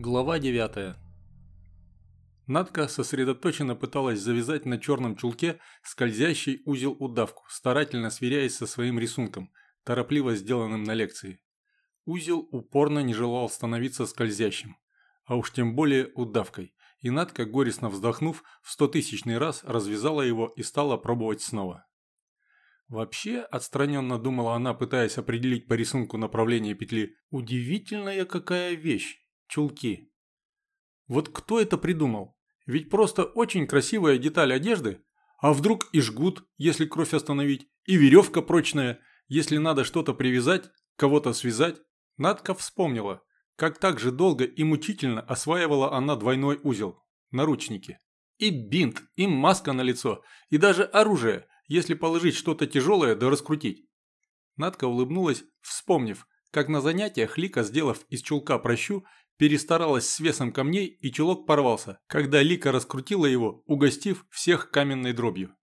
Глава 9 Надка сосредоточенно пыталась завязать на черном чулке скользящий узел-удавку, старательно сверяясь со своим рисунком, торопливо сделанным на лекции. Узел упорно не желал становиться скользящим, а уж тем более удавкой, и Надка, горестно вздохнув, в стотысячный раз развязала его и стала пробовать снова. Вообще, отстраненно думала она, пытаясь определить по рисунку направление петли, удивительная какая вещь – чулки. Вот кто это придумал? Ведь просто очень красивая деталь одежды, а вдруг и жгут, если кровь остановить, и веревка прочная, если надо что-то привязать, кого-то связать. Надка вспомнила, как так же долго и мучительно осваивала она двойной узел – наручники. И бинт, и маска на лицо, и даже оружие – если положить что-то тяжелое да раскрутить. Надка улыбнулась, вспомнив, как на занятиях Лика, сделав из чулка прощу, перестаралась с весом камней и чулок порвался, когда Лика раскрутила его, угостив всех каменной дробью.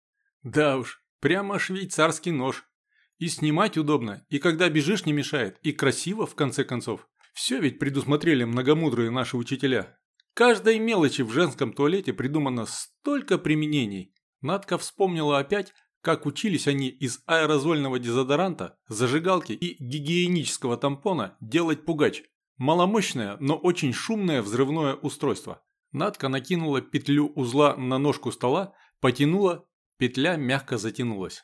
Да уж, прямо швейцарский нож. И снимать удобно, и когда бежишь не мешает, и красиво в конце концов. Все ведь предусмотрели многомудрые наши учителя. Каждой мелочи в женском туалете придумано столько применений. Надка вспомнила опять, как учились они из аэрозольного дезодоранта, зажигалки и гигиенического тампона делать пугач. Маломощное, но очень шумное взрывное устройство. Надка накинула петлю узла на ножку стола, потянула, петля мягко затянулась.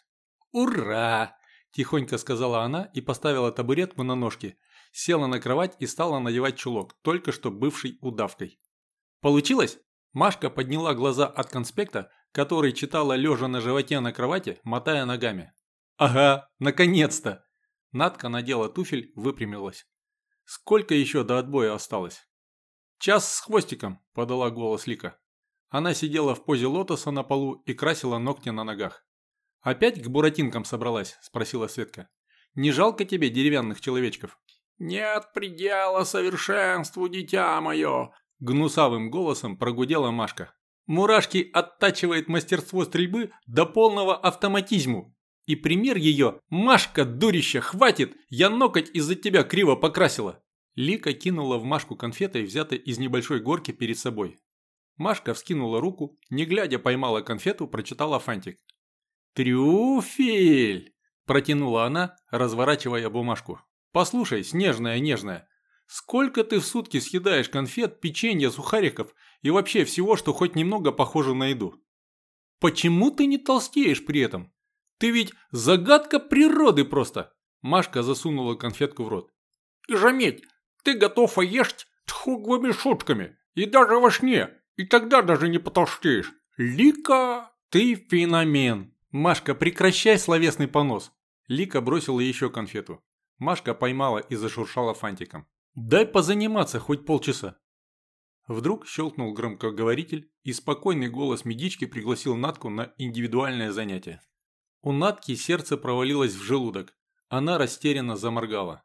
«Ура!» – тихонько сказала она и поставила табуретку на ножки, села на кровать и стала надевать чулок, только что бывший удавкой. «Получилось?» Машка подняла глаза от конспекта, который читала лежа на животе на кровати, мотая ногами. «Ага, наконец-то!» Надка надела туфель, выпрямилась. «Сколько еще до отбоя осталось?» «Час с хвостиком», – подала голос Лика. Она сидела в позе лотоса на полу и красила ногти на ногах. «Опять к буратинкам собралась?» – спросила Светка. «Не жалко тебе деревянных человечков?» «Нет предела совершенству, дитя мое!» – гнусавым голосом прогудела Машка. Мурашки оттачивает мастерство стрельбы до полного автоматизму. И пример ее «Машка, дурища, хватит! Я ноготь из-за тебя криво покрасила!» Лика кинула в Машку конфетой, взятой из небольшой горки перед собой. Машка вскинула руку, не глядя поймала конфету, прочитала фантик. «Трюфель!» – протянула она, разворачивая бумажку. «Послушай, снежная-нежная, сколько ты в сутки съедаешь конфет, печенья, сухариков и вообще всего, что хоть немного похоже на еду. Почему ты не толстеешь при этом? Ты ведь загадка природы просто. Машка засунула конфетку в рот. И заметь, ты готов есть тхуговыми шутками. И даже во сне. И тогда даже не потолстеешь. Лика, ты феномен. Машка, прекращай словесный понос. Лика бросила еще конфету. Машка поймала и зашуршала фантиком. Дай позаниматься хоть полчаса. Вдруг щелкнул громкоговоритель, и спокойный голос медички пригласил Натку на индивидуальное занятие. У Натки сердце провалилось в желудок. Она растерянно заморгала.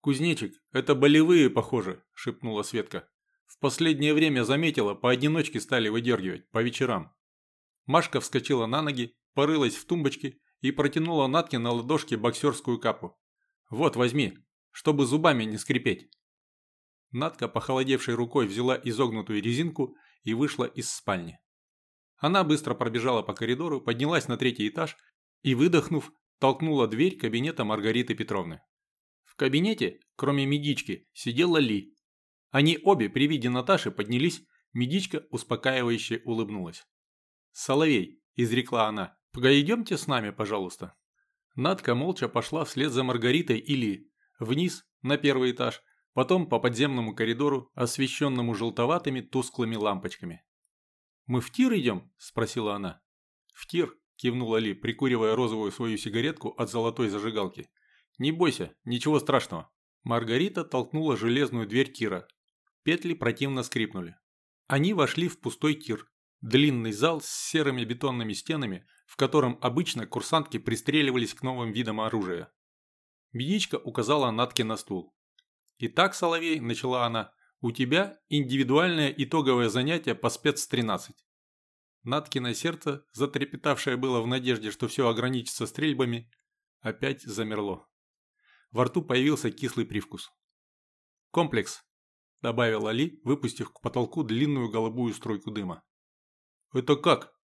«Кузнечик, это болевые, похоже», – шепнула Светка. «В последнее время заметила, поодиночке стали выдергивать, по вечерам». Машка вскочила на ноги, порылась в тумбочке и протянула Натке на ладошке боксерскую капу. «Вот, возьми, чтобы зубами не скрипеть». Надка похолодевшей рукой взяла изогнутую резинку и вышла из спальни. Она быстро пробежала по коридору, поднялась на третий этаж и, выдохнув, толкнула дверь кабинета Маргариты Петровны. В кабинете, кроме медички, сидела Ли. Они обе при виде Наташи поднялись, медичка успокаивающе улыбнулась. «Соловей», – изрекла она, – «пойдемте с нами, пожалуйста». Надка молча пошла вслед за Маргаритой и Ли, вниз, на первый этаж, потом по подземному коридору, освещенному желтоватыми тусклыми лампочками. «Мы в тир идем?» – спросила она. «В тир», – кивнула Ли, прикуривая розовую свою сигаретку от золотой зажигалки. «Не бойся, ничего страшного». Маргарита толкнула железную дверь тира. Петли противно скрипнули. Они вошли в пустой тир. Длинный зал с серыми бетонными стенами, в котором обычно курсантки пристреливались к новым видам оружия. Медичка указала Натке на стул. «Итак, Соловей», – начала она, – «у тебя индивидуальное итоговое занятие по спец-13». Наткино сердце, затрепетавшее было в надежде, что все ограничится стрельбами, опять замерло. Во рту появился кислый привкус. «Комплекс», – добавила Ли, выпустив к потолку длинную голубую струйку дыма. «Это как?»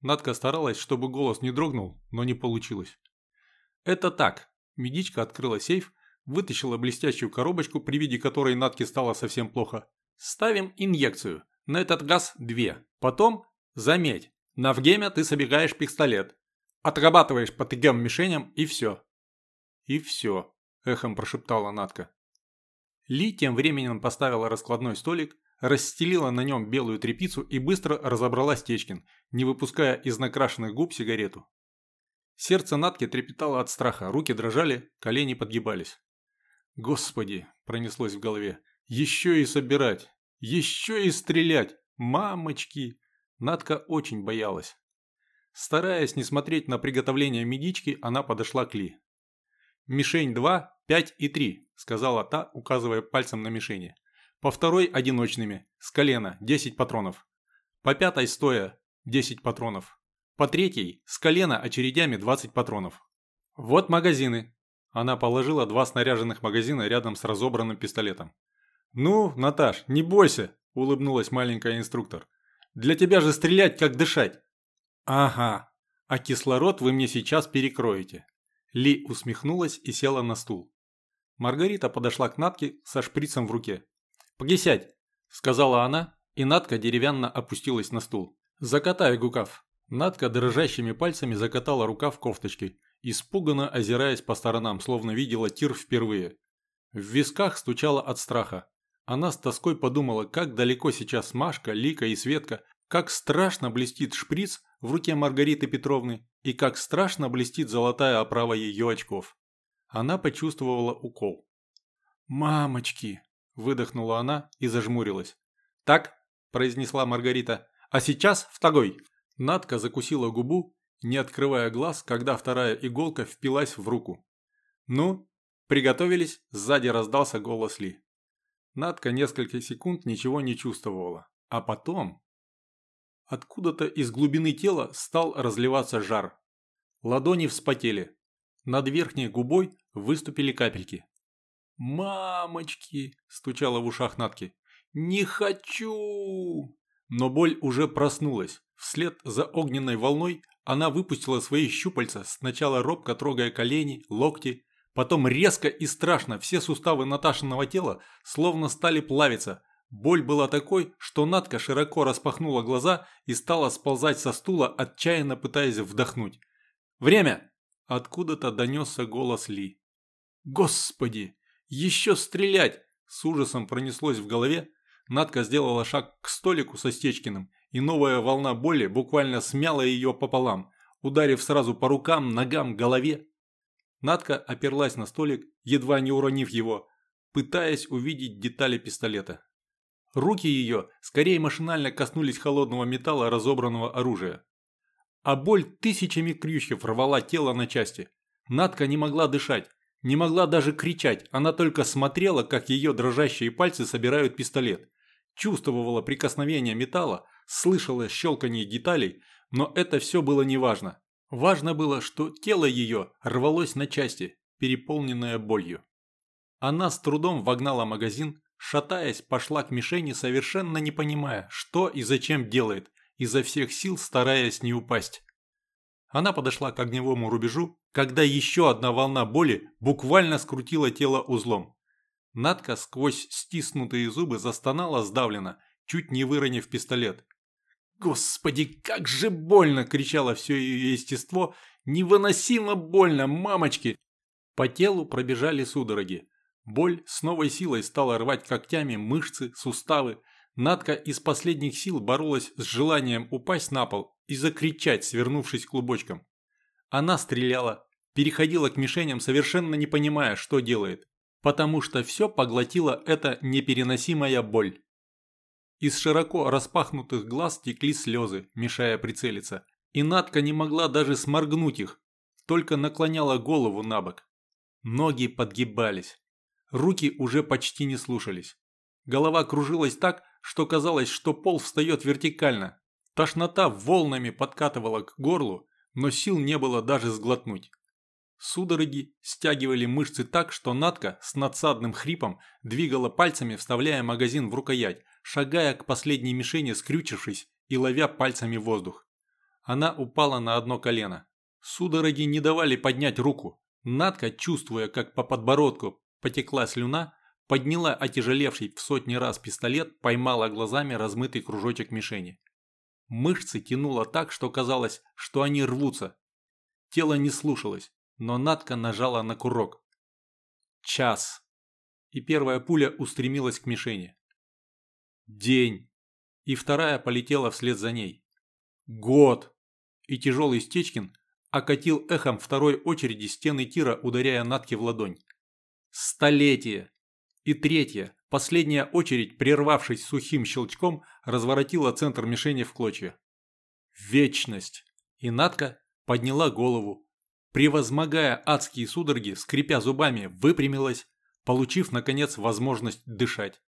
Надка старалась, чтобы голос не дрогнул, но не получилось. «Это так». Медичка открыла сейф, вытащила блестящую коробочку, при виде которой Натке стало совсем плохо. «Ставим инъекцию. На этот газ две. Потом, заметь, на вгеме ты собегаешь пистолет. Отрабатываешь по трем мишеням и все». «И все», – эхом прошептала Натка. Ли тем временем поставила раскладной столик, расстелила на нем белую тряпицу и быстро разобрала Стечкин, не выпуская из накрашенных губ сигарету. Сердце Натки трепетало от страха, руки дрожали, колени подгибались. «Господи!» – пронеслось в голове. «Еще и собирать! Еще и стрелять! Мамочки!» Натка очень боялась. Стараясь не смотреть на приготовление медички, она подошла к Ли. «Мишень 2, 5 и 3», – сказала та, указывая пальцем на мишени. По второй одиночными, с колена 10 патронов. По пятой стоя 10 патронов. По третьей с колена очередями 20 патронов. Вот магазины. Она положила два снаряженных магазина рядом с разобранным пистолетом. «Ну, Наташ, не бойся», – улыбнулась маленькая инструктор. «Для тебя же стрелять, как дышать». «Ага, а кислород вы мне сейчас перекроете». Ли усмехнулась и села на стул. Маргарита подошла к Натке со шприцем в руке. «Погисять», – сказала она, и Натка деревянно опустилась на стул. «Закатай гукав». Натка дрожащими пальцами закатала рукав кофточки, испуганно озираясь по сторонам, словно видела тир впервые. В висках стучала от страха. Она с тоской подумала, как далеко сейчас Машка, Лика и Светка, как страшно блестит шприц в руке Маргариты Петровны и как страшно блестит золотая оправа ее очков. Она почувствовала укол. «Мамочки!» выдохнула она и зажмурилась. «Так», – произнесла Маргарита, – «а сейчас второй». Надка закусила губу, не открывая глаз, когда вторая иголка впилась в руку. «Ну, приготовились?» – сзади раздался голос Ли. Надка несколько секунд ничего не чувствовала, а потом... Откуда-то из глубины тела стал разливаться жар. Ладони вспотели. Над верхней губой выступили капельки. «Мамочки!» – стучало в ушах Натки. «Не хочу!» Но боль уже проснулась. Вслед за огненной волной она выпустила свои щупальца, сначала робко трогая колени, локти, потом резко и страшно все суставы Наташиного тела словно стали плавиться. Боль была такой, что Натка широко распахнула глаза и стала сползать со стула, отчаянно пытаясь вдохнуть. «Время!» – откуда-то донесся голос Ли. «Господи!» «Еще стрелять!» С ужасом пронеслось в голове. Надка сделала шаг к столику со Стечкиным, и новая волна боли буквально смяла ее пополам, ударив сразу по рукам, ногам, голове. Надка оперлась на столик, едва не уронив его, пытаясь увидеть детали пистолета. Руки ее скорее машинально коснулись холодного металла разобранного оружия. А боль тысячами крючьев рвала тело на части. Надка не могла дышать, не могла даже кричать, она только смотрела, как ее дрожащие пальцы собирают пистолет. Чувствовала прикосновение металла, слышала щелканье деталей, но это все было неважно. Важно было, что тело ее рвалось на части, переполненное болью. Она с трудом вогнала магазин, шатаясь, пошла к мишени, совершенно не понимая, что и зачем делает, изо всех сил стараясь не упасть. Она подошла к огневому рубежу, когда еще одна волна боли буквально скрутила тело узлом. Надка сквозь стиснутые зубы застонала сдавленно, чуть не выронив пистолет. «Господи, как же больно!» – кричало все ее естество. «Невыносимо больно, мамочки!» По телу пробежали судороги. Боль с новой силой стала рвать когтями мышцы, суставы. Надка из последних сил боролась с желанием упасть на пол и закричать, свернувшись клубочком. Она стреляла, переходила к мишеням, совершенно не понимая, что делает, потому что все поглотила эта непереносимая боль. Из широко распахнутых глаз текли слезы, мешая прицелиться, и Надка не могла даже сморгнуть их, только наклоняла голову на бок. Ноги подгибались. Руки уже почти не слушались. Голова кружилась так, что казалось, что пол встает вертикально, Тошнота волнами подкатывала к горлу, но сил не было даже сглотнуть. Судороги стягивали мышцы так, что Натка с надсадным хрипом двигала пальцами, вставляя магазин в рукоять, шагая к последней мишени, скрючившись и ловя пальцами воздух. Она упала на одно колено. Судороги не давали поднять руку. Натка, чувствуя, как по подбородку потекла слюна, подняла отяжелевший в сотни раз пистолет, поймала глазами размытый кружочек мишени. Мышцы тянуло так, что казалось, что они рвутся. Тело не слушалось но Натка нажала на курок. Час. И первая пуля устремилась к мишени. День. И вторая полетела вслед за ней. Год. И тяжелый Стечкин окатил эхом второй очереди стены тира, ударяя Натке в ладонь. Столетие. И третья, последняя очередь, прервавшись сухим щелчком, разворотила центр мишени в клочья. Вечность. И Натка подняла голову, превозмогая адские судороги, скрипя зубами, выпрямилась, получив, наконец, возможность дышать.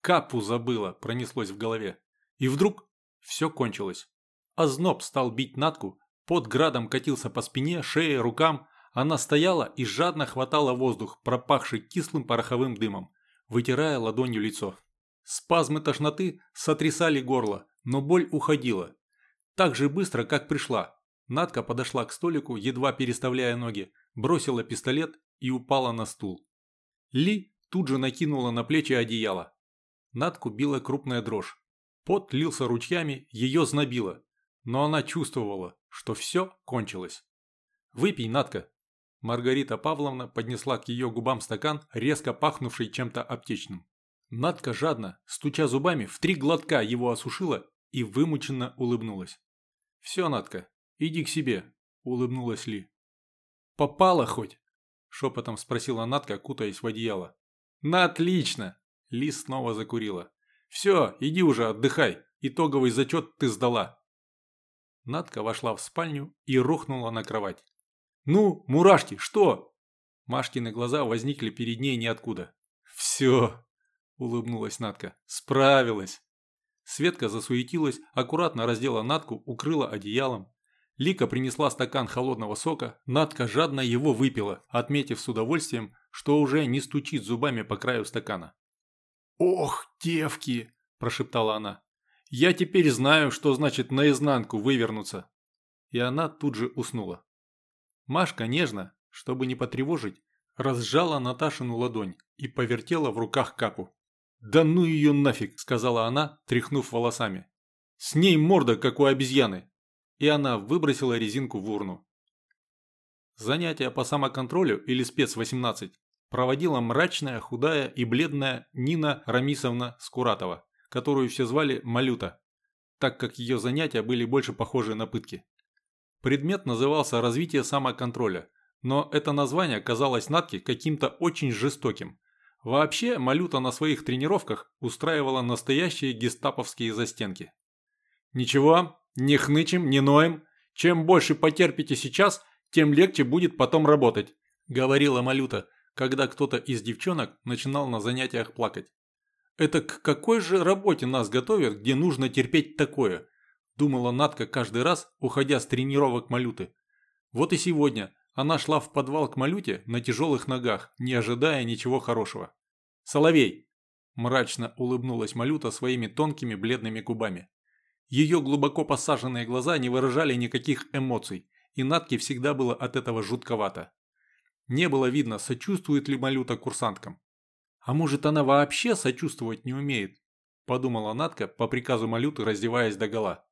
Капу забыла, пронеслось в голове. И вдруг все кончилось. Озноб стал бить Натку, под градом катился по спине, шее, рукам. Она стояла и жадно хватала воздух, пропахший кислым пороховым дымом, вытирая ладонью лицо. Спазмы тошноты сотрясали горло, но боль уходила. Так же быстро, как пришла, Надка подошла к столику, едва переставляя ноги, бросила пистолет и упала на стул. Ли тут же накинула на плечи одеяло. Надку била крупная дрожь. Пот лился ручьями, ее знобило. Но она чувствовала, что все кончилось. «Выпей, Надка!» Маргарита Павловна поднесла к ее губам стакан, резко пахнувший чем-то аптечным. Надка жадно, стуча зубами, в три глотка его осушила и вымученно улыбнулась. «Все, Надка, «Иди к себе», – улыбнулась Ли. «Попала хоть?» – шепотом спросила Натка, кутаясь в одеяло. «На отлично!» – Ли снова закурила. «Все, иди уже отдыхай, итоговый зачет ты сдала». Натка вошла в спальню и рухнула на кровать. «Ну, мурашки, что?» Машкины глаза возникли перед ней ниоткуда. «Все!» – улыбнулась Натка. «Справилась!» Светка засуетилась, аккуратно раздела Натку, укрыла одеялом. Лика принесла стакан холодного сока, Надка жадно его выпила, отметив с удовольствием, что уже не стучит зубами по краю стакана. «Ох, девки!» – прошептала она. «Я теперь знаю, что значит наизнанку вывернуться!» И она тут же уснула. Машка нежно, чтобы не потревожить, разжала Наташину ладонь и повертела в руках капу. «Да ну ее нафиг!» – сказала она, тряхнув волосами. «С ней морда, как у обезьяны!» И она выбросила резинку в урну. Занятия по самоконтролю или спец-18 проводила мрачная, худая и бледная Нина Рамисовна Скуратова, которую все звали Малюта, так как ее занятия были больше похожи на пытки. Предмет назывался «Развитие самоконтроля», но это название казалось Натке каким-то очень жестоким. Вообще, Малюта на своих тренировках устраивала настоящие гестаповские застенки. «Ничего, не хнычем, не ноем. Чем больше потерпите сейчас, тем легче будет потом работать», – говорила Малюта, когда кто-то из девчонок начинал на занятиях плакать. «Это к какой же работе нас готовят, где нужно терпеть такое?» – думала Натка каждый раз, уходя с тренировок Малюты. Вот и сегодня она шла в подвал к Малюте на тяжелых ногах, не ожидая ничего хорошего. «Соловей!» – мрачно улыбнулась Малюта своими тонкими бледными губами. Ее глубоко посаженные глаза не выражали никаких эмоций, и Натке всегда было от этого жутковато. Не было видно, сочувствует ли Малюта курсанткам. «А может, она вообще сочувствовать не умеет?» – подумала Натка по приказу Малюты, раздеваясь догола.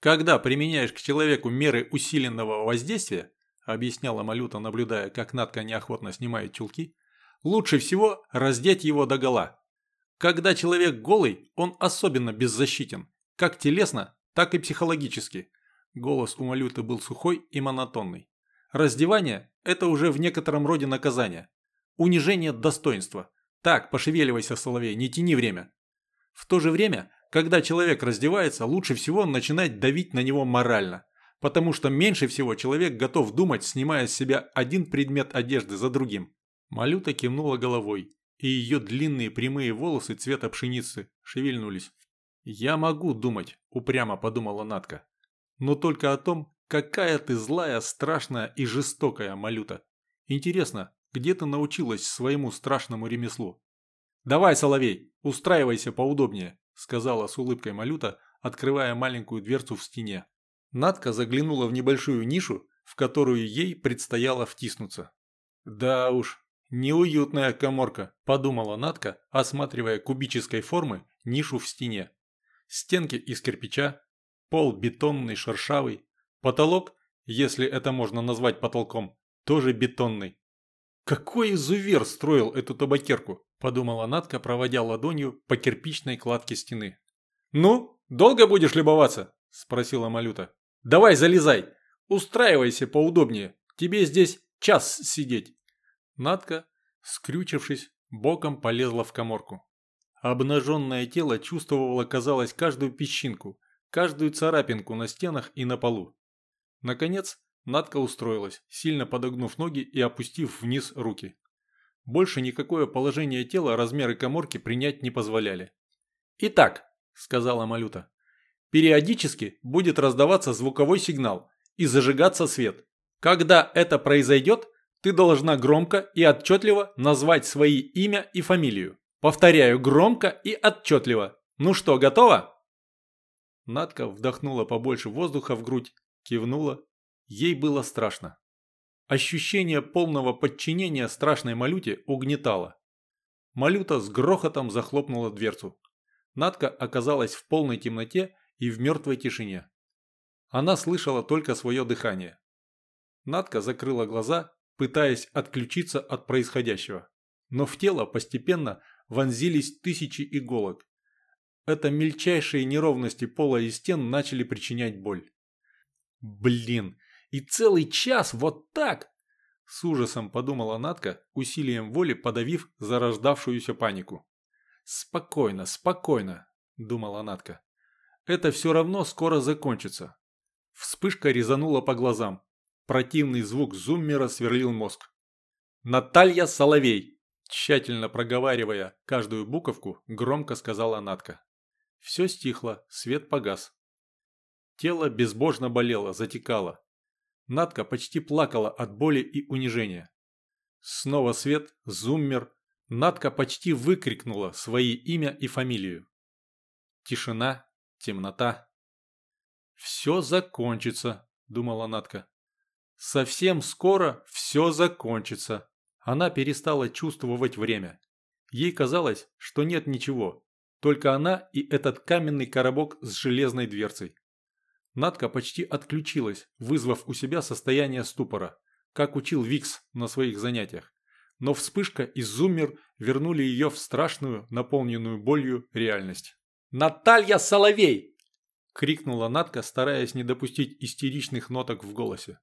«Когда применяешь к человеку меры усиленного воздействия», – объясняла Малюта, наблюдая, как Натка неохотно снимает чулки, – «лучше всего раздеть его догола. Когда человек голый, он особенно беззащитен, как телесно, так и психологически. Голос у Малюты был сухой и монотонный. Раздевание – это уже в некотором роде наказание. Унижение достоинства. Так, пошевеливайся, Соловей, не тяни время. В то же время, когда человек раздевается, лучше всего начинать давить на него морально. Потому что меньше всего человек готов думать, снимая с себя один предмет одежды за другим. Малюта кивнула головой, и ее длинные прямые волосы цвета пшеницы шевельнулись. «Я могу думать», – упрямо подумала Натка. «Но только о том, Какая ты злая, страшная и жестокая, Малюта. Интересно, где ты научилась своему страшному ремеслу? Давай, Соловей, устраивайся поудобнее, сказала с улыбкой Малюта, открывая маленькую дверцу в стене. Надка заглянула в небольшую нишу, в которую ей предстояло втиснуться. Да уж, неуютная коморка, подумала Надка, осматривая кубической формы нишу в стене. Стенки из кирпича, пол бетонный, шершавый, Потолок, если это можно назвать потолком, тоже бетонный. «Какой изувер строил эту табакерку?» – подумала Натка, проводя ладонью по кирпичной кладке стены. «Ну, долго будешь любоваться?» – спросила Малюта. «Давай залезай, устраивайся поудобнее, тебе здесь час сидеть». Натка, скрючившись, боком полезла в коморку. Обнаженное тело чувствовало, казалось, каждую песчинку, каждую царапинку на стенах и на полу. Наконец, Надка устроилась, сильно подогнув ноги и опустив вниз руки. Больше никакое положение тела размеры коморки принять не позволяли. «Итак», – сказала Малюта, – «периодически будет раздаваться звуковой сигнал и зажигаться свет. Когда это произойдет, ты должна громко и отчетливо назвать свои имя и фамилию. Повторяю, громко и отчетливо. Ну что, готова?» Надка вдохнула побольше воздуха в грудь кивнула. Ей было страшно. Ощущение полного подчинения страшной Малюте угнетало. Малюта с грохотом захлопнула дверцу. Надка оказалась в полной темноте и в мертвой тишине. Она слышала только свое дыхание. Надка закрыла глаза, пытаясь отключиться от происходящего. Но в тело постепенно вонзились тысячи иголок. Это мельчайшие неровности пола и стен начали причинять боль. Блин, и целый час вот так? С ужасом подумала Натка, усилием воли подавив зарождавшуюся панику. «Спокойно, спокойно», – думала Натка. «Это все равно скоро закончится». Вспышка резанула по глазам. Противный звук зуммера сверлил мозг. «Наталья Соловей!» Тщательно проговаривая каждую буковку, громко сказала Натка. Все стихло, свет погас. Тело безбожно болело, затекало. Надка почти плакала от боли и унижения. Снова свет, зуммер. Надка почти выкрикнула свои имя и фамилию. Тишина, темнота. «Все закончится», – думала Надка. «Совсем скоро все закончится». Она перестала чувствовать время. Ей казалось, что нет ничего, только она и этот каменный коробок с железной дверцей. Надка почти отключилась, вызвав у себя состояние ступора, как учил Викс на своих занятиях. Но вспышка и зуммер вернули ее в страшную, наполненную болью реальность. «Наталья Соловей!» – крикнула Надка, стараясь не допустить истеричных ноток в голосе.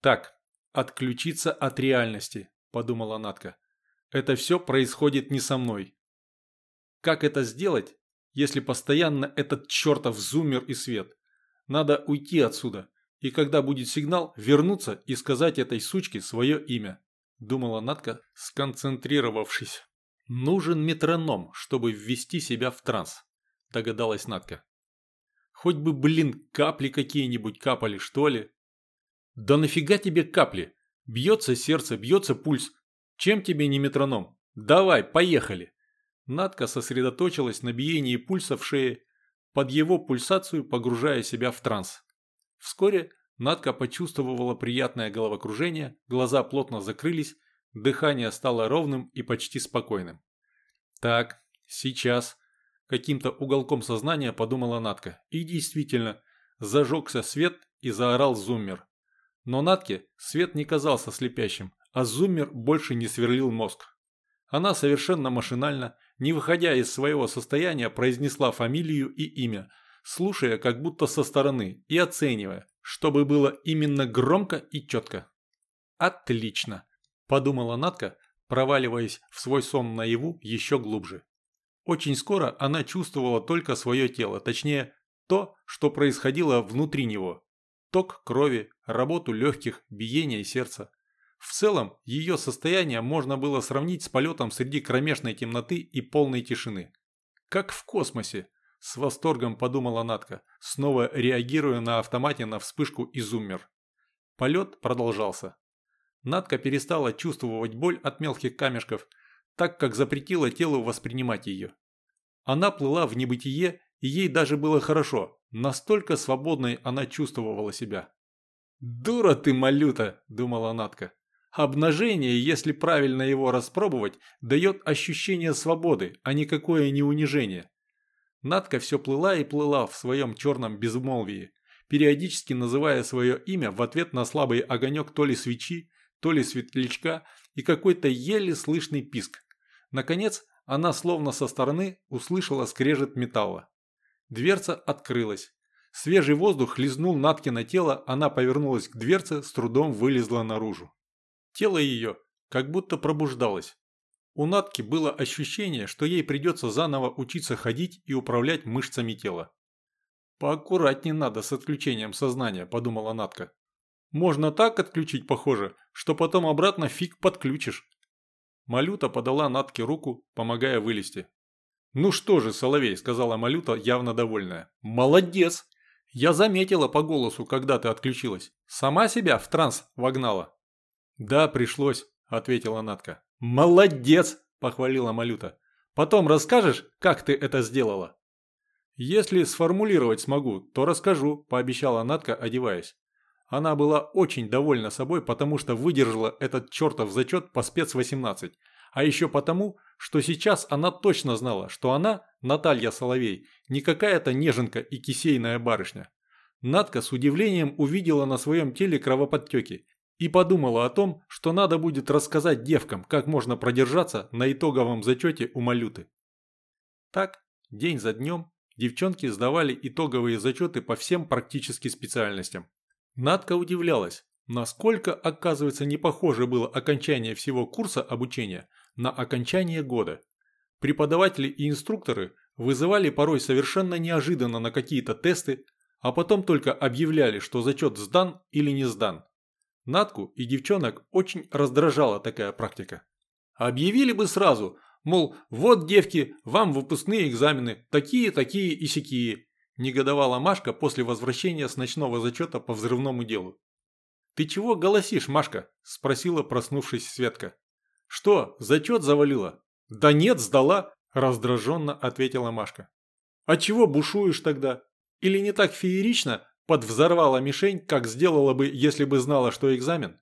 «Так, отключиться от реальности», – подумала Надка. «Это все происходит не со мной». Как это сделать, если постоянно этот чертов зуммер и свет? Надо уйти отсюда, и когда будет сигнал, вернуться и сказать этой сучке свое имя», – думала Натка, сконцентрировавшись. «Нужен метроном, чтобы ввести себя в транс», – догадалась Натка. «Хоть бы, блин, капли какие-нибудь капали, что ли?» «Да нафига тебе капли? Бьется сердце, бьется пульс. Чем тебе не метроном? Давай, поехали!» Надка сосредоточилась на биении пульса в шее под его пульсацию погружая себя в транс. Вскоре Надка почувствовала приятное головокружение, глаза плотно закрылись, дыхание стало ровным и почти спокойным. «Так, сейчас», – каким-то уголком сознания подумала Надка. И действительно, зажегся свет и заорал зуммер. Но Натке свет не казался слепящим, а зуммер больше не сверлил мозг. Она совершенно машинально, не выходя из своего состояния, произнесла фамилию и имя, слушая как будто со стороны и оценивая, чтобы было именно громко и четко. «Отлично», – подумала Натка, проваливаясь в свой сон наяву еще глубже. Очень скоро она чувствовала только свое тело, точнее, то, что происходило внутри него. Ток крови, работу легких, биение сердца. В целом, ее состояние можно было сравнить с полетом среди кромешной темноты и полной тишины. Как в космосе, С восторгом подумала Натка, снова реагируя на автомате на вспышку и зуммер. Полет продолжался. Натка перестала чувствовать боль от мелких камешков, так как запретила телу воспринимать ее. Она плыла в небытие, и ей даже было хорошо, настолько свободной она чувствовала себя. «Дура ты, малюта!» – думала Натка. Обнажение, если правильно его распробовать, дает ощущение свободы, а никакое не унижение. Надка все плыла и плыла в своем черном безмолвии, периодически называя свое имя в ответ на слабый огонек то ли свечи, то ли светлячка и какой-то еле слышный писк. Наконец, она словно со стороны услышала скрежет металла. Дверца открылась. Свежий воздух лизнул Наткино тело, она повернулась к дверце, с трудом вылезла наружу. Тело ее как будто пробуждалось. У Натки было ощущение, что ей придется заново учиться ходить и управлять мышцами тела. «Поаккуратнее надо с отключением сознания», – подумала Натка. «Можно так отключить, похоже, что потом обратно фиг подключишь». Малюта подала Натке руку, помогая вылезти. «Ну что же, Соловей», – сказала Малюта, явно довольная. «Молодец! Я заметила по голосу, когда ты отключилась. Сама себя в транс вогнала». «Да, пришлось», – ответила Натка. «Молодец!» – похвалила Малюта. «Потом расскажешь, как ты это сделала?» «Если сформулировать смогу, то расскажу», – пообещала Натка, одеваясь. Она была очень довольна собой, потому что выдержала этот чертов зачет по спец-18, а еще потому, что сейчас она точно знала, что она, Наталья Соловей, не какая-то неженка и кисейная барышня. Натка с удивлением увидела на своем теле кровоподтеки и подумала о том, что надо будет рассказать девкам, как можно продержаться на итоговом зачете у Малюты. Так, день за днем, девчонки сдавали итоговые зачеты по всем практически специальностям. Надка удивлялась, насколько, оказывается, не похоже было окончание всего курса обучения на окончание года. Преподаватели и инструкторы вызывали порой совершенно неожиданно на какие-то тесты, а потом только объявляли, что зачет сдан или не сдан. Натку и девчонок очень раздражала такая практика. Объявили бы сразу, мол, вот, девки, вам выпускные экзамены, такие, такие и сякие, негодовала Машка после возвращения с ночного зачета по взрывному делу. «Ты чего голосишь, Машка?» – спросила проснувшись Светка. «Что, зачет завалила?» «Да нет, сдала», – раздраженно ответила Машка. «А чего бушуешь тогда? Или не так феерично, Подвзорвала мишень, как сделала бы, если бы знала, что экзамен.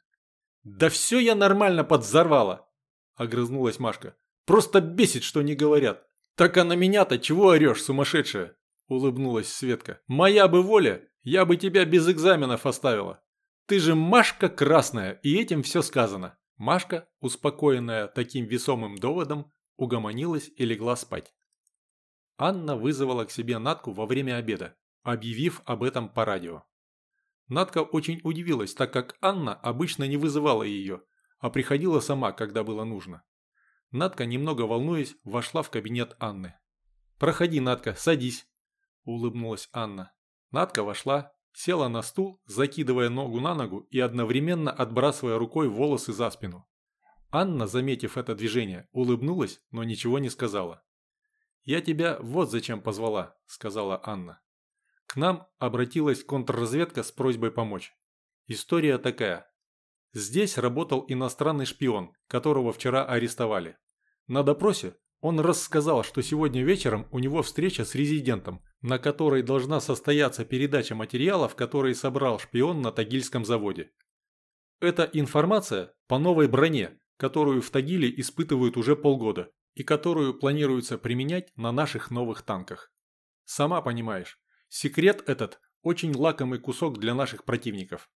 «Да все я нормально подвзорвала!» – огрызнулась Машка. «Просто бесит, что не говорят!» «Так а на меня-то чего орешь, сумасшедшая?» – улыбнулась Светка. «Моя бы воля, я бы тебя без экзаменов оставила. Ты же Машка красная, и этим все сказано». Машка, успокоенная таким весомым доводом, угомонилась и легла спать. Анна вызвала к себе Натку во время обеда объявив об этом по радио. Надка очень удивилась, так как Анна обычно не вызывала ее, а приходила сама, когда было нужно. Надка, немного волнуясь, вошла в кабинет Анны. «Проходи, Надка, садись», – улыбнулась Анна. Надка вошла, села на стул, закидывая ногу на ногу и одновременно отбрасывая рукой волосы за спину. Анна, заметив это движение, улыбнулась, но ничего не сказала. «Я тебя вот зачем позвала», – сказала Анна. К нам обратилась контрразведка с просьбой помочь. История такая. Здесь работал иностранный шпион, которого вчера арестовали. На допросе он рассказал, что сегодня вечером у него встреча с резидентом, на которой должна состояться передача материалов, которые собрал шпион на Тагильском заводе. Это информация по новой броне, которую в Тагиле испытывают уже полгода и которую планируется применять на наших новых танках. Сама понимаешь, Секрет этот – очень лакомый кусок для наших противников.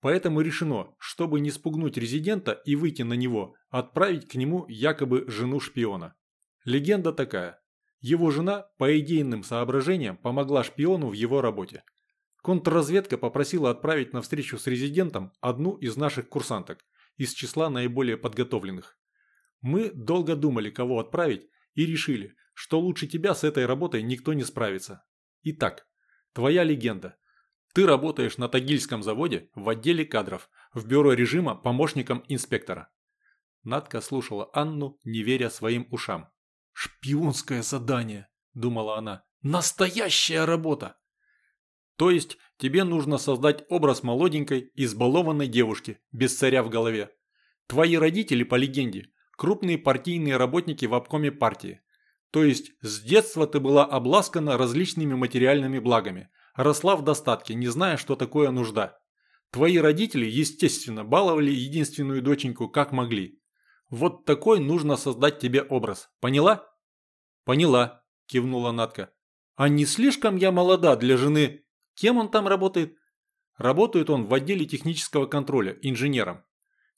Поэтому решено, чтобы не спугнуть резидента и выйти на него, отправить к нему якобы жену шпиона. Легенда такая. Его жена по идейным соображениям помогла шпиону в его работе. Контрразведка попросила отправить на встречу с резидентом одну из наших курсанток, из числа наиболее подготовленных. Мы долго думали, кого отправить, и решили, что лучше тебя с этой работой никто не справится. Итак, Твоя легенда. Ты работаешь на Тагильском заводе в отделе кадров, в бюро режима помощником инспектора. Надка слушала Анну, не веря своим ушам. «Шпионское задание», – думала она. Настоящая работа! То есть тебе нужно создать образ молоденькой, избалованной девушки, без царя в голове. Твои родители, по легенде, крупные партийные работники в обкоме партии. То есть с детства ты была обласкана различными материальными благами, росла в достатке, не зная, что такое нужда. Твои родители, естественно, баловали единственную доченьку как могли. Вот такой нужно создать тебе образ. Поняла? Поняла, кивнула Натка. А не слишком я молода для жены. Кем он там работает? Работает он в отделе технического контроля, инженером.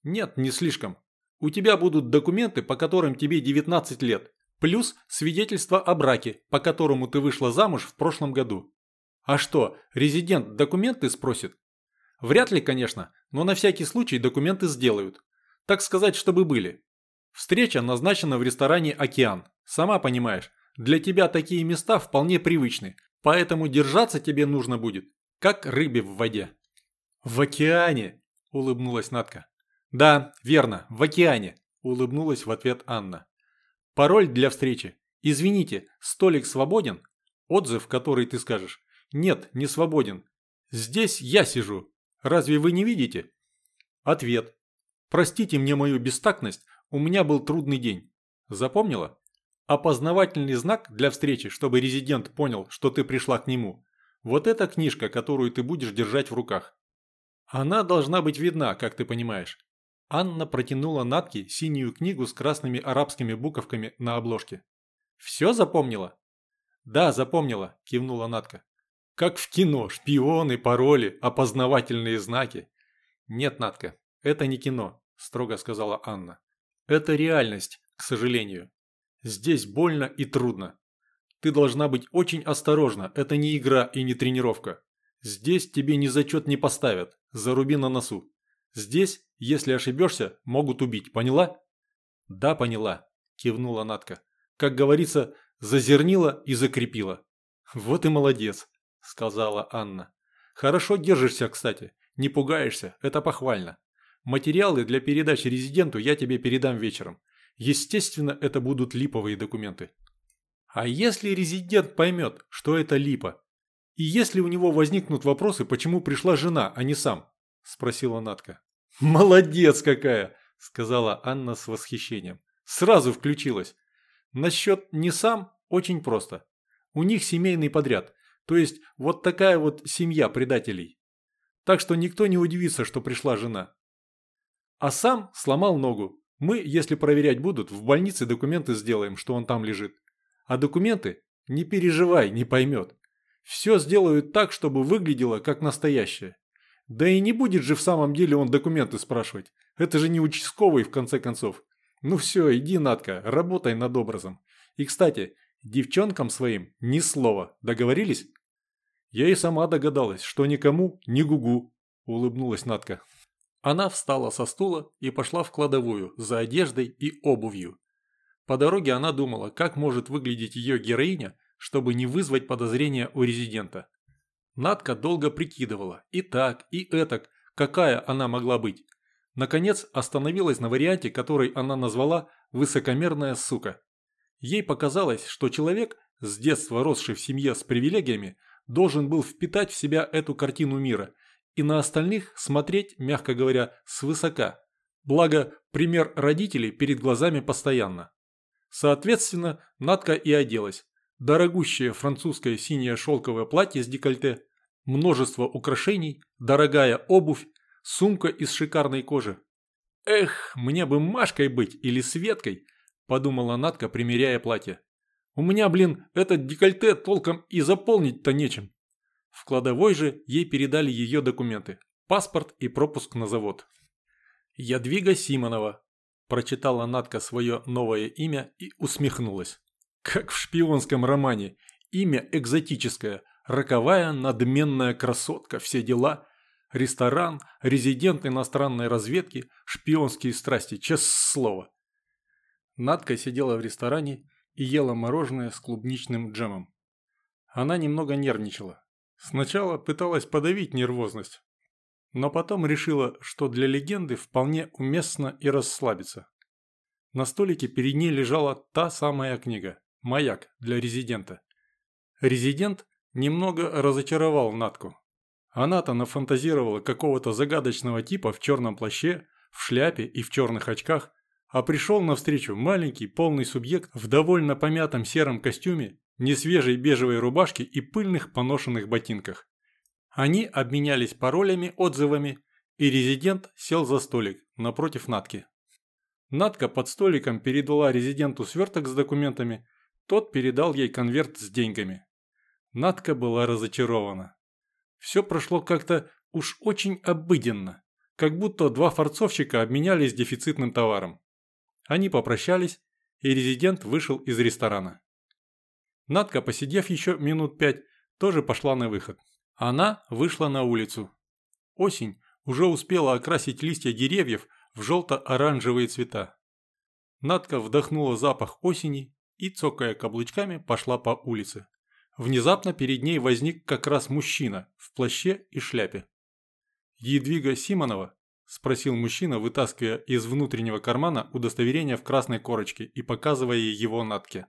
Нет, не слишком. У тебя будут документы, по которым тебе 19 лет, плюс свидетельство о браке, по которому ты вышла замуж в прошлом году. А что, резидент документы спросит? Вряд ли, конечно, но на всякий случай документы сделают. Так сказать, чтобы были. Встреча назначена в ресторане «Океан». Сама понимаешь, для тебя такие места вполне привычны, поэтому держаться тебе нужно будет, как рыбе в воде. «В океане!» – улыбнулась Натка. «Да, верно, в океане», – улыбнулась в ответ Анна. «Пароль для встречи. Извините, столик свободен?» Отзыв, который ты скажешь. «Нет, не свободен. Здесь я сижу. Разве вы не видите?» Ответ. «Простите мне мою бестактность, у меня был трудный день». Запомнила? Опознавательный знак для встречи, чтобы резидент понял, что ты пришла к нему. Вот эта книжка, которую ты будешь держать в руках. Она должна быть видна, как ты понимаешь. Анна протянула Натке синюю книгу с красными арабскими буковками на обложке. «Все запомнила?» «Да, запомнила», – кивнула Натка. Как в кино, шпионы, пароли, опознавательные знаки. Нет, Натка, это не кино, строго сказала Анна. Это реальность, к сожалению. Здесь больно и трудно. Ты должна быть очень осторожна, это не игра и не тренировка. Здесь тебе ни зачет не поставят, заруби на носу. Здесь, если ошибешься, могут убить, поняла? Да, поняла, кивнула Натка. Как говорится, зазернила и закрепила. Вот и молодец сказала Анна. «Хорошо держишься, кстати. Не пугаешься, это похвально. Материалы для передачи резиденту я тебе передам вечером. Естественно, это будут липовые документы». «А если резидент поймет, что это липа? И если у него возникнут вопросы, почему пришла жена, а не сам?» – спросила Натка. «Молодец какая!» – сказала Анна с восхищением. «Сразу включилась. Насчет «не сам» очень просто. У них семейный подряд – то есть вот такая вот семья предателей. Так что никто не удивится, что пришла жена. А сам сломал ногу. Мы, если проверять будут, в больнице документы сделаем, что он там лежит. А документы? Не переживай, не поймет. Все сделают так, чтобы выглядело как настоящее. Да и не будет же в самом деле он документы спрашивать. Это же не участковый в конце концов. Ну все, иди, Натка, работай над образом. И, кстати, девчонкам своим ни слова. Договорились? Я и сама догадалась, что никому ни гугу, улыбнулась Натка. Она встала со стула и пошла в кладовую за одеждой и обувью. По дороге она думала, как может выглядеть ее героиня, чтобы не вызвать подозрения у резидента. Натка долго прикидывала, и так, и этак, какая она могла быть. Наконец остановилась на варианте, который она назвала «высокомерная сука». Ей показалось, что человек, с детства росший в семье с привилегиями, должен был впитать в себя эту картину мира и на остальных смотреть, мягко говоря, свысока. Благо, пример родителей перед глазами постоянно. Соответственно, Надка и оделась. Дорогущее французское синее шелковое платье с декольте, множество украшений, дорогая обувь, сумка из шикарной кожи. «Эх, мне бы Машкой быть или Светкой», – подумала Надка, примеряя платье. У меня, блин, этот декольте толком и заполнить-то нечем. В кладовой же ей передали ее документы. Паспорт и пропуск на завод. Ядвига Симонова. Прочитала Надка свое новое имя и усмехнулась. Как в шпионском романе. Имя экзотическое. Роковая надменная красотка. Все дела. Ресторан, резидент иностранной разведки, шпионские страсти. Честное слово. Надка сидела в ресторане и ела мороженое с клубничным джемом. Она немного нервничала. Сначала пыталась подавить нервозность, но потом решила, что для легенды вполне уместно и расслабиться. На столике перед ней лежала та самая книга «Маяк» для резидента. Резидент немного разочаровал Натку. Она-то нафантазировала какого-то загадочного типа в черном плаще, в шляпе и в черных очках, а пришел навстречу маленький полный субъект в довольно помятом сером костюме, несвежей бежевой рубашке и пыльных поношенных ботинках. Они обменялись паролями, отзывами, и резидент сел за столик напротив Натки. Натка под столиком передала резиденту сверток с документами, тот передал ей конверт с деньгами. Натка была разочарована. Все прошло как-то уж очень обыденно, как будто два форцовщика обменялись дефицитным товаром. Они попрощались, и резидент вышел из ресторана. Надка, посидев еще минут пять, тоже пошла на выход. Она вышла на улицу. Осень уже успела окрасить листья деревьев в желто-оранжевые цвета. Надка вдохнула запах осени и, цокая каблучками, пошла по улице. Внезапно перед ней возник как раз мужчина в плаще и шляпе. Едвига Симонова – спросил мужчина, вытаскивая из внутреннего кармана удостоверение в красной корочке и показывая его Натке.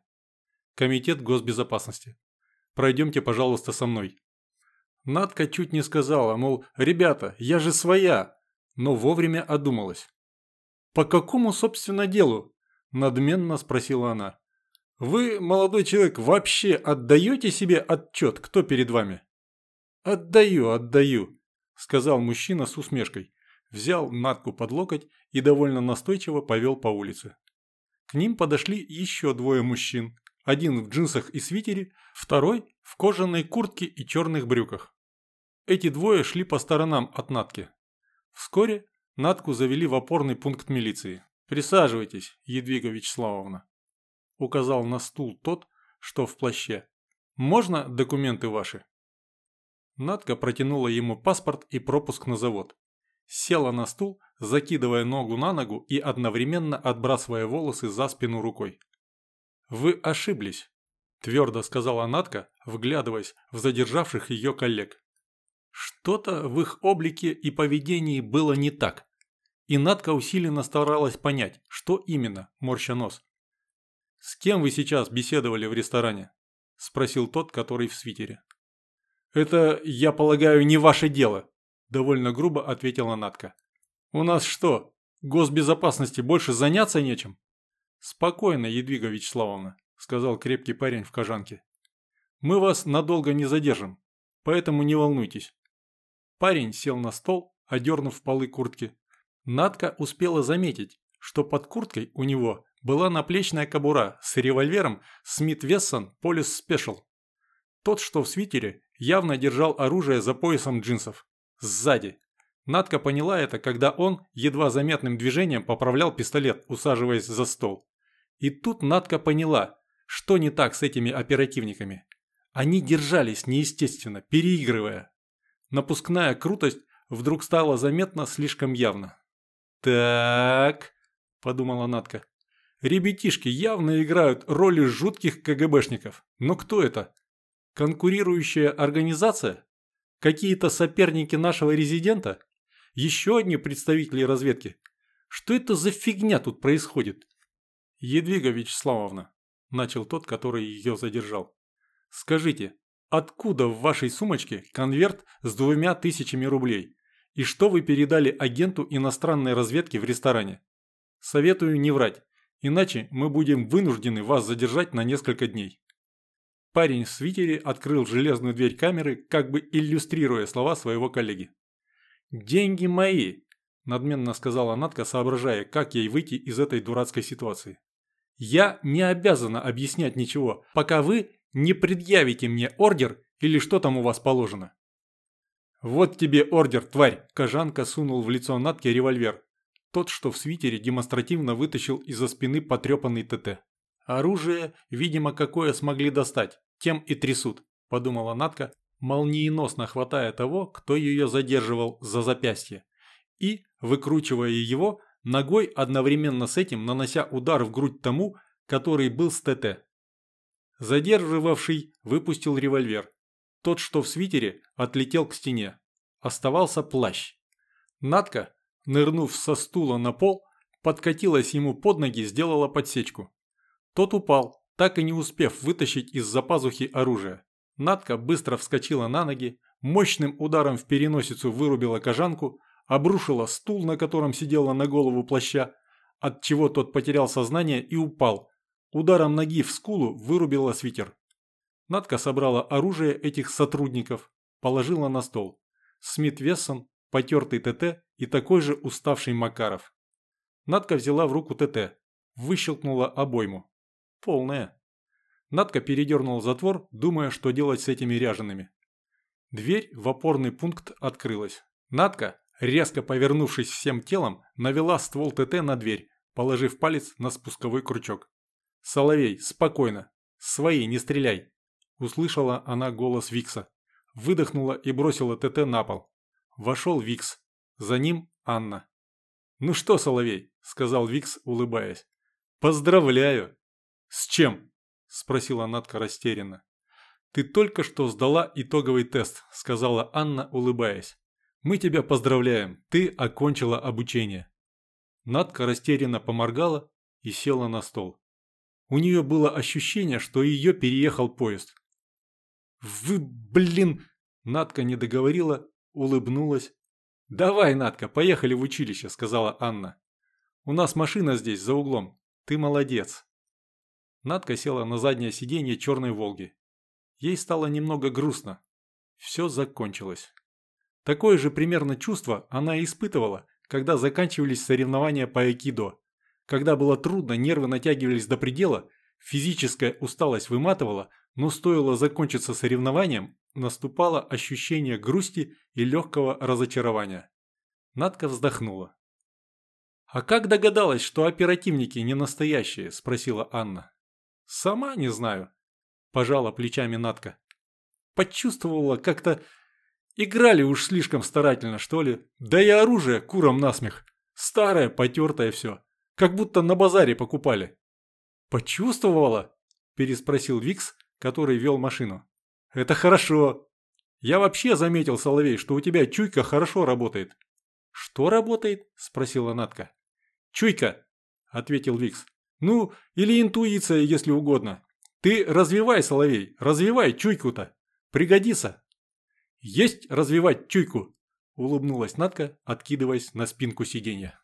«Комитет госбезопасности. Пройдемте, пожалуйста, со мной». Натка чуть не сказала, мол, «Ребята, я же своя!» но вовремя одумалась. «По какому, собственно, делу?» – надменно спросила она. «Вы, молодой человек, вообще отдаете себе отчет, кто перед вами?» «Отдаю, отдаю», – сказал мужчина с усмешкой взял Натку под локоть и довольно настойчиво повел по улице. К ним подошли еще двое мужчин. Один в джинсах и свитере, второй в кожаной куртке и черных брюках. Эти двое шли по сторонам от Натки. Вскоре Натку завели в опорный пункт милиции. «Присаживайтесь, Едвига Вячеславовна», – указал на стул тот, что в плаще. «Можно документы ваши?» Натка протянула ему паспорт и пропуск на завод села на стул, закидывая ногу на ногу и одновременно отбрасывая волосы за спину рукой. «Вы ошиблись», – твердо сказала Натка, вглядываясь в задержавших ее коллег. Что-то в их облике и поведении было не так, и Натка усиленно старалась понять, что именно, морща нос. «С кем вы сейчас беседовали в ресторане?» – спросил тот, который в свитере. «Это, я полагаю, не ваше дело», довольно грубо ответила Натка. «У нас что, госбезопасности больше заняться нечем?» «Спокойно, Едвига Вячеславовна», – сказал крепкий парень в кожанке. «Мы вас надолго не задержим, поэтому не волнуйтесь». Парень сел на стол, одернув полы куртки. Натка успела заметить, что под курткой у него была наплечная кобура с револьвером Смит Вессон Полис Спешл. Тот, что в свитере, явно держал оружие за поясом джинсов. Сзади. Надка поняла это, когда он едва заметным движением поправлял пистолет, усаживаясь за стол. И тут Надка поняла, что не так с этими оперативниками. Они держались неестественно, переигрывая. Напускная крутость вдруг стала заметна слишком явно. «Так», – подумала Надка, – «ребятишки явно играют роли жутких КГБшников. Но кто это? Конкурирующая организация? Какие-то соперники нашего резидента? Еще одни представители разведки? Что это за фигня тут происходит? Едвига Вячеславовна, начал тот, который ее задержал. Скажите, откуда в вашей сумочке конверт с двумя тысячами рублей? И что вы передали агенту иностранной разведки в ресторане? Советую не врать, иначе мы будем вынуждены вас задержать на несколько дней. Парень в свитере открыл железную дверь камеры, как бы иллюстрируя слова своего коллеги. «Деньги мои!» – надменно сказала Натка, соображая, как ей выйти из этой дурацкой ситуации. «Я не обязана объяснять ничего, пока вы не предъявите мне ордер или что там у вас положено». «Вот тебе ордер, тварь!» – Кожанка сунул в лицо Натке револьвер. Тот, что в свитере, демонстративно вытащил из-за спины потрепанный ТТ. Оружие, видимо, какое смогли достать тем и трясут», – подумала Натка, молниеносно хватая того, кто ее задерживал за запястье, и, выкручивая его, ногой одновременно с этим нанося удар в грудь тому, который был с ТТ. Задерживавший выпустил револьвер. Тот, что в свитере, отлетел к стене. Оставался плащ. Натка, нырнув со стула на пол, подкатилась ему под ноги, сделала подсечку. Тот упал, так и не успев вытащить из-за пазухи оружие. Надка быстро вскочила на ноги, мощным ударом в переносицу вырубила кожанку, обрушила стул, на котором сидела на голову плаща, от чего тот потерял сознание и упал. Ударом ноги в скулу вырубила свитер. Надка собрала оружие этих сотрудников, положила на стол. Смит Вессон, потертый ТТ и такой же уставший Макаров. Надка взяла в руку ТТ, выщелкнула обойму. Полная. Надка передернула затвор, думая, что делать с этими ряжеными. Дверь в опорный пункт открылась. Надка, резко повернувшись всем телом, навела ствол ТТ на дверь, положив палец на спусковой крючок. «Соловей, спокойно! Свои, не стреляй!» Услышала она голос Викса. Выдохнула и бросила ТТ на пол. Вошел Викс. За ним Анна. «Ну что, Соловей?» – сказал Викс, улыбаясь. «Поздравляю!» «С чем?» – спросила Натка растерянно. «Ты только что сдала итоговый тест», – сказала Анна, улыбаясь. «Мы тебя поздравляем, ты окончила обучение». Натка растерянно поморгала и села на стол. У нее было ощущение, что ее переехал поезд. «Вы, блин!» Натка не договорила, улыбнулась. «Давай, Натка, поехали в училище», – сказала Анна. «У нас машина здесь, за углом. Ты молодец». Натка села на заднее сиденье черной «Волги». Ей стало немного грустно. Все закончилось. Такое же примерно чувство она испытывала, когда заканчивались соревнования по айкидо. Когда было трудно, нервы натягивались до предела, физическая усталость выматывала, но стоило закончиться соревнованием, наступало ощущение грусти и легкого разочарования. Надка вздохнула. «А как догадалась, что оперативники не настоящие?» – спросила Анна. «Сама не знаю», – пожала плечами Надка. «Почувствовала как-то... Играли уж слишком старательно, что ли. Да и оружие куром насмех. Старое, потертое все. Как будто на базаре покупали». «Почувствовала?» – переспросил Викс, который вел машину. «Это хорошо. Я вообще заметил, Соловей, что у тебя чуйка хорошо работает». «Что работает?» – спросила Натка. «Чуйка», – ответил Викс. «Ну, или интуиция, если угодно. Ты развивай, Соловей, развивай чуйку-то. Пригодится». «Есть развивать чуйку», – улыбнулась Натка, откидываясь на спинку сиденья.